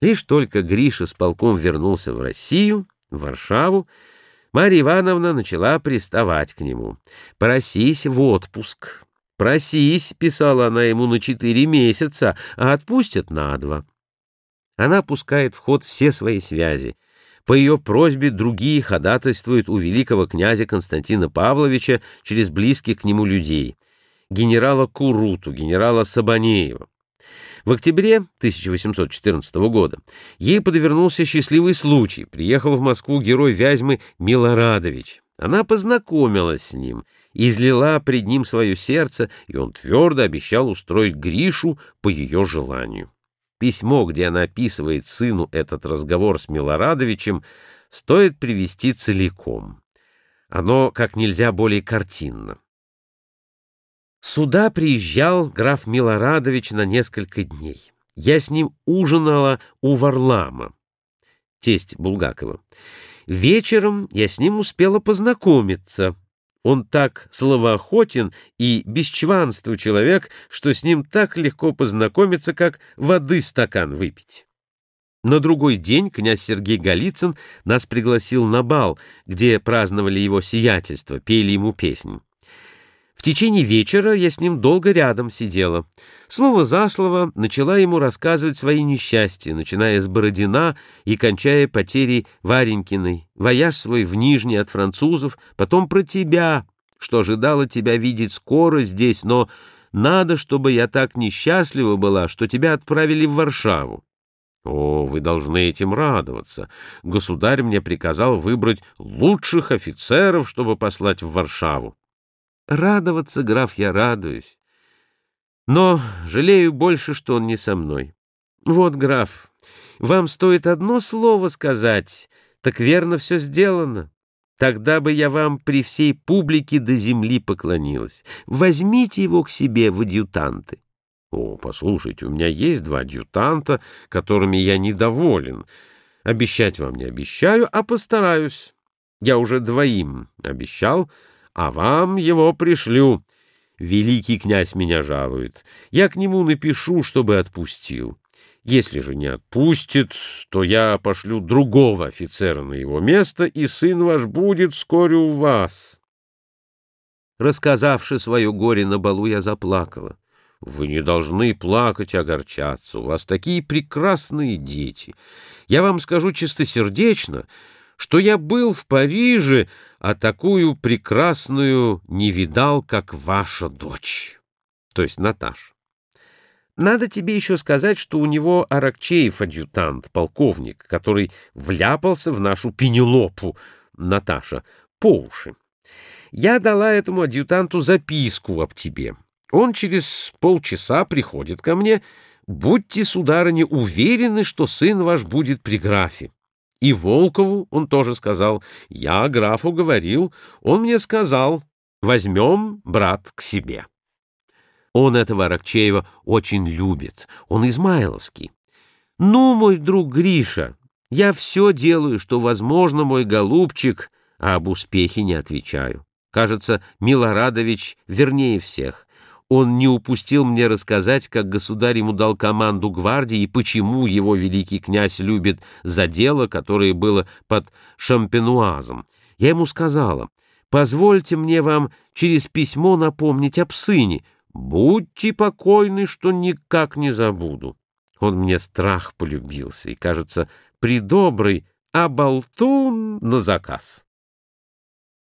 Лишь только Гриша с полком вернулся в Россию, в Варшаву, Марья Ивановна начала приставать к нему. «Просись в отпуск». «Просись», — писала она ему на четыре месяца, а отпустят на два. Она пускает в ход все свои связи. По ее просьбе другие ходатайствуют у великого князя Константина Павловича через близких к нему людей. Генерала Куруту, генерала Сабанеева. В октябре 1814 года ей подвернулся счастливый случай. Приехал в Москву герой Вязьмы Милорадович. Она познакомилась с ним, излила пред ним свое сердце, и он твердо обещал устроить Гришу по ее желанию. Письмо, где она описывает сыну этот разговор с Милорадовичем, стоит привести целиком. Оно как нельзя более картинно. Сюда приезжал граф Милорадович на несколько дней. Я с ним ужинала у Варлама, тесть Булгакова. Вечером я с ним успела познакомиться. Он так словоохотен и бесчванство человек, что с ним так легко познакомиться, как воды стакан выпить. На другой день князь Сергей Голицын нас пригласил на бал, где праздновали его сиятельство, пели ему песни. В течение вечера я с ним долго рядом сидела. Слово за слово начала ему рассказывать свои несчастья, начиная с Бородина и кончая потерей Варенькиной, вояж свой в Нижний от французов, потом про тебя, что ожидала тебя видеть скоро здесь, но надо, чтобы я так несчастлива была, что тебя отправили в Варшаву. О, вы должны этим радоваться. Государь мне приказал выбрать лучших офицеров, чтобы послать в Варшаву. Радоваться, граф, я радуюсь. Но жалею больше, что он не со мной. Вот, граф, вам стоит одно слово сказать, так верно все сделано. Тогда бы я вам при всей публике до земли поклонилась. Возьмите его к себе в адъютанты. О, послушайте, у меня есть два адъютанта, которыми я недоволен. Обещать вам не обещаю, а постараюсь. Я уже двоим обещал, — а вам его пришлю. Великий князь меня жалует. Я к нему напишу, чтобы отпустил. Если же не отпустит, то я пошлю другого офицера на его место, и сын ваш будет вскоре у вас. Рассказавши свое горе на балу, я заплакала. Вы не должны плакать огорчаться. У вас такие прекрасные дети. Я вам скажу чистосердечно, что я был в Париже, а такую прекрасную не видал, как ваша дочь, то есть Наташа. Надо тебе еще сказать, что у него Аракчеев адъютант, полковник, который вляпался в нашу Пенелопу, Наташа, по уши. Я дала этому адъютанту записку об тебе. Он через полчаса приходит ко мне. Будьте, сударыня, уверены, что сын ваш будет при графе. И Волкову он тоже сказал. Я графу говорил, он мне сказал, возьмем, брат, к себе. Он этого Аракчеева очень любит, он измайловский. Ну, мой друг Гриша, я все делаю, что возможно, мой голубчик, а об успехе не отвечаю. Кажется, Милорадович вернее всех. Он не упустил мне рассказать, как государь ему дал команду гвардии и почему его великий князь любит за дело, которое было под Шампенуазом. Я ему сказала, позвольте мне вам через письмо напомнить об сыне. Будьте покойны, что никак не забуду. Он мне страх полюбился и, кажется, придобрый, а болтун на заказ.